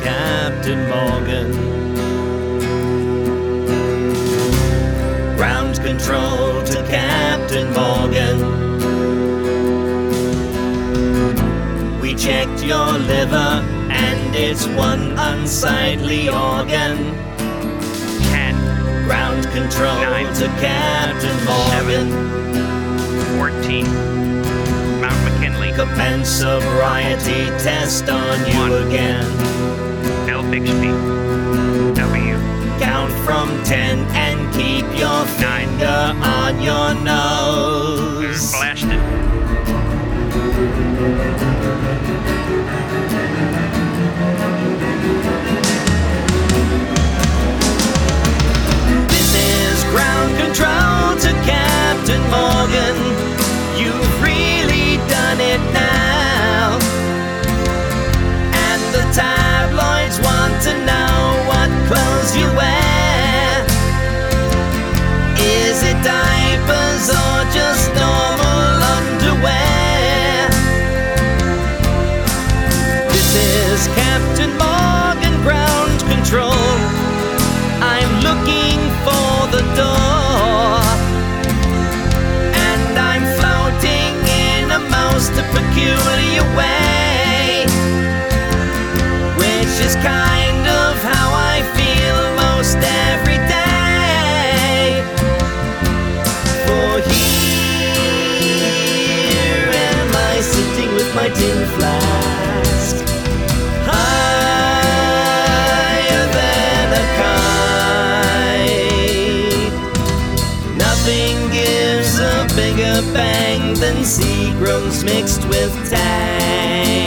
Captain Morgan. Ground control to Captain Morgan. We checked your liver, and it's one unsightly organ. Ten, Ground control Nine. to Captain Morgan. fourteen. Mount McKinley. Commence sobriety test on you One. again. Bixby. W. Count from ten and keep your finger on your nose. Blasted. This Captain Morgan ground control. I'm looking for the door. And I'm floating in a most peculiar way. Which is kind of how I feel most every day. For here am I sitting with my tin flask. Seagrams mixed with tang.